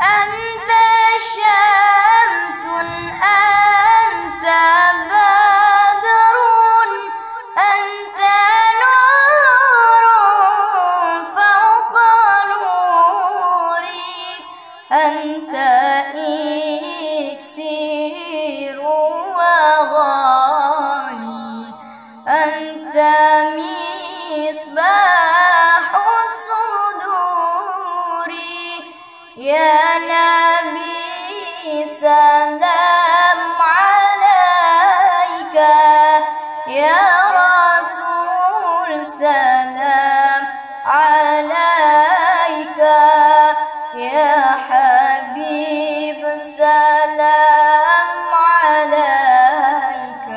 أنت شمس أنت بدر أنت نور فوق نوري أنت إكسير وغالي أنت مصباح يا نبي سلام عليك. يا رسول سلام عليك. يا حبيب سلام عليك.